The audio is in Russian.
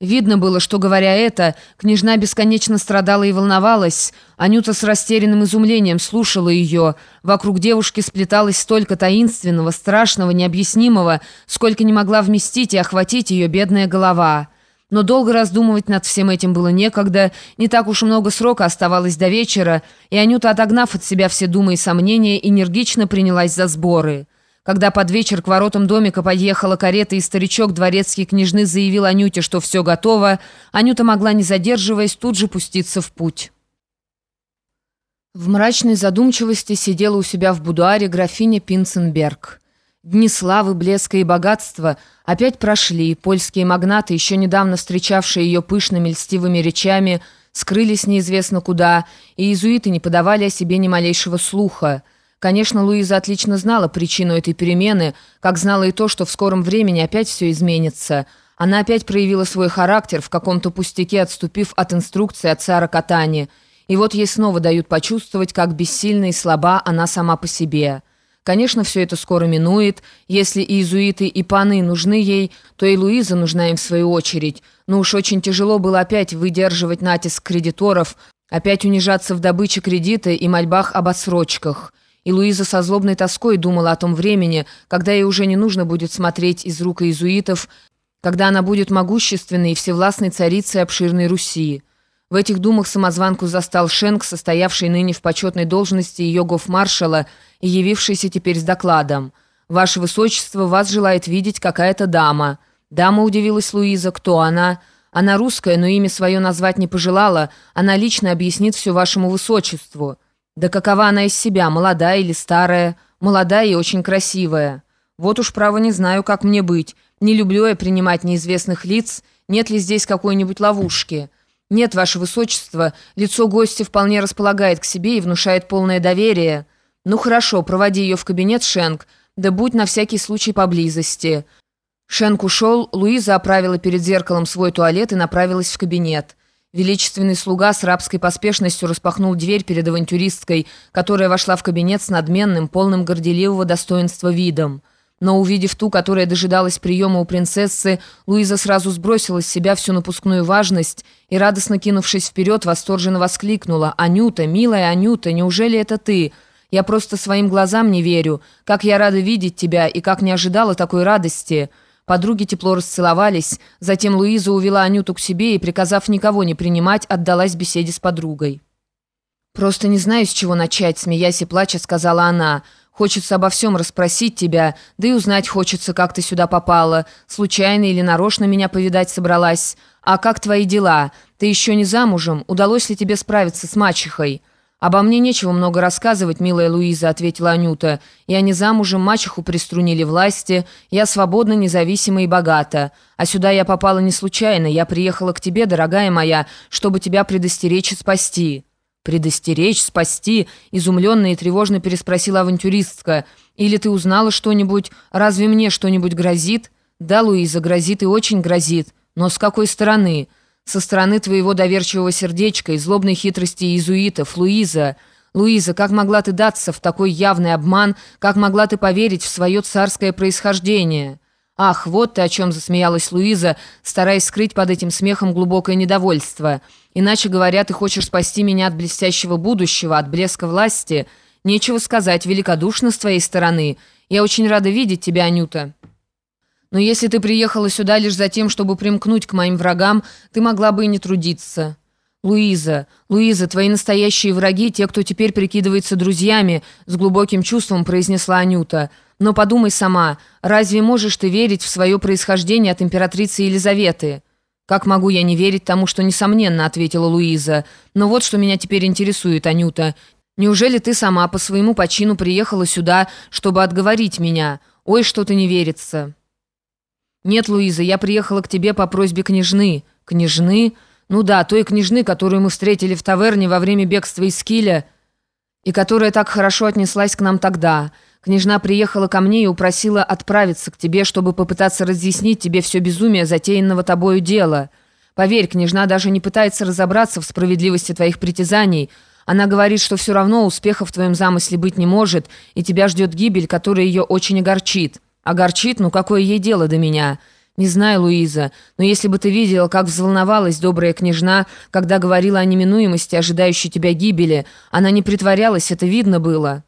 Видно было, что, говоря это, княжна бесконечно страдала и волновалась. Анюта с растерянным изумлением слушала ее. Вокруг девушки сплеталось столько таинственного, страшного, необъяснимого, сколько не могла вместить и охватить ее бедная голова. Но долго раздумывать над всем этим было некогда, не так уж много срока оставалось до вечера, и Анюта, отогнав от себя все думы и сомнения, энергично принялась за сборы. Когда под вечер к воротам домика подъехала карета, и старичок дворецкий княжны заявил Анюте, что все готово, Анюта могла, не задерживаясь, тут же пуститься в путь. В мрачной задумчивости сидела у себя в будуаре графиня Пинценберг. Дни славы, блеска и богатства опять прошли, польские магнаты, еще недавно встречавшие ее пышными льстивыми речами, скрылись неизвестно куда, и иезуиты не подавали о себе ни малейшего слуха – Конечно, Луиза отлично знала причину этой перемены, как знала и то, что в скором времени опять все изменится. Она опять проявила свой характер, в каком-то пустяке отступив от инструкции отца Рокотани. И вот ей снова дают почувствовать, как бессильна и слаба она сама по себе. Конечно, все это скоро минует. Если и иезуиты, и паны нужны ей, то и Луиза нужна им в свою очередь. Но уж очень тяжело было опять выдерживать натиск кредиторов, опять унижаться в добыче кредита и мольбах об отсрочках. И Луиза со злобной тоской думала о том времени, когда ей уже не нужно будет смотреть из рук иезуитов, когда она будет могущественной и всевластной царицей обширной Руси. В этих думах самозванку застал Шенк, состоявший ныне в почетной должности ее гофмаршала и явившийся теперь с докладом. «Ваше Высочество, вас желает видеть какая-то дама». Дама удивилась Луиза. «Кто она?» «Она русская, но имя свое назвать не пожелала. Она лично объяснит все вашему Высочеству». Да какова она из себя, молодая или старая? Молодая и очень красивая. Вот уж право не знаю, как мне быть. Не люблю я принимать неизвестных лиц. Нет ли здесь какой-нибудь ловушки? Нет, ваше высочество, лицо гостя вполне располагает к себе и внушает полное доверие. Ну хорошо, проводи ее в кабинет, Шенк, да будь на всякий случай поблизости. Шенк ушел, Луиза оправила перед зеркалом свой туалет и направилась в кабинет. Величественный слуга с рабской поспешностью распахнул дверь перед авантюристкой, которая вошла в кабинет с надменным, полным горделивого достоинства видом. Но увидев ту, которая дожидалась приема у принцессы, Луиза сразу сбросила с себя всю напускную важность и, радостно кинувшись вперед, восторженно воскликнула «Анюта, милая Анюта, неужели это ты? Я просто своим глазам не верю. Как я рада видеть тебя и как не ожидала такой радости!» Подруги тепло расцеловались, затем Луиза увела Анюту к себе и, приказав никого не принимать, отдалась беседе с подругой. «Просто не знаю, с чего начать», — смеясь и плача, сказала она. «Хочется обо всем расспросить тебя, да и узнать хочется, как ты сюда попала. Случайно или нарочно меня повидать собралась. А как твои дела? Ты еще не замужем? Удалось ли тебе справиться с мачехой?» «Обо мне нечего много рассказывать, милая Луиза», — ответила Анюта. «Я не замужем, мачеху приструнили власти, я свободна, независима и богата. А сюда я попала не случайно, я приехала к тебе, дорогая моя, чтобы тебя предостеречь и спасти». «Предостеречь, спасти?» — изумленно и тревожно переспросила авантюристка. «Или ты узнала что-нибудь? Разве мне что-нибудь грозит?» «Да, Луиза, грозит и очень грозит. Но с какой стороны?» Со стороны твоего доверчивого сердечка и злобной хитрости иезуитов, Луиза. Луиза, как могла ты даться в такой явный обман, как могла ты поверить в свое царское происхождение?» «Ах, вот ты о чем засмеялась Луиза, стараясь скрыть под этим смехом глубокое недовольство. Иначе говоря, ты хочешь спасти меня от блестящего будущего, от блеска власти. Нечего сказать, великодушно с твоей стороны. Я очень рада видеть тебя, Анюта». Но если ты приехала сюда лишь за тем, чтобы примкнуть к моим врагам, ты могла бы и не трудиться. Луиза, Луиза, твои настоящие враги, те, кто теперь прикидывается друзьями, с глубоким чувством произнесла Анюта. Но подумай сама, разве можешь ты верить в свое происхождение от императрицы Елизаветы? «Как могу я не верить тому, что несомненно», — ответила Луиза. «Но вот что меня теперь интересует, Анюта. Неужели ты сама по своему почину приехала сюда, чтобы отговорить меня? Ой, что-то не верится». «Нет, Луиза, я приехала к тебе по просьбе княжны». «Княжны? Ну да, той княжны, которую мы встретили в таверне во время бегства из Киля, и которая так хорошо отнеслась к нам тогда. Княжна приехала ко мне и упросила отправиться к тебе, чтобы попытаться разъяснить тебе все безумие затеянного тобою дела. Поверь, княжна даже не пытается разобраться в справедливости твоих притязаний». Она говорит, что все равно успеха в твоем замысле быть не может, и тебя ждет гибель, которая ее очень огорчит». «Огорчит? Ну какое ей дело до меня? «Не знаю, Луиза, но если бы ты видела, как взволновалась добрая княжна, когда говорила о неминуемости ожидающей тебя гибели, она не притворялась, это видно было».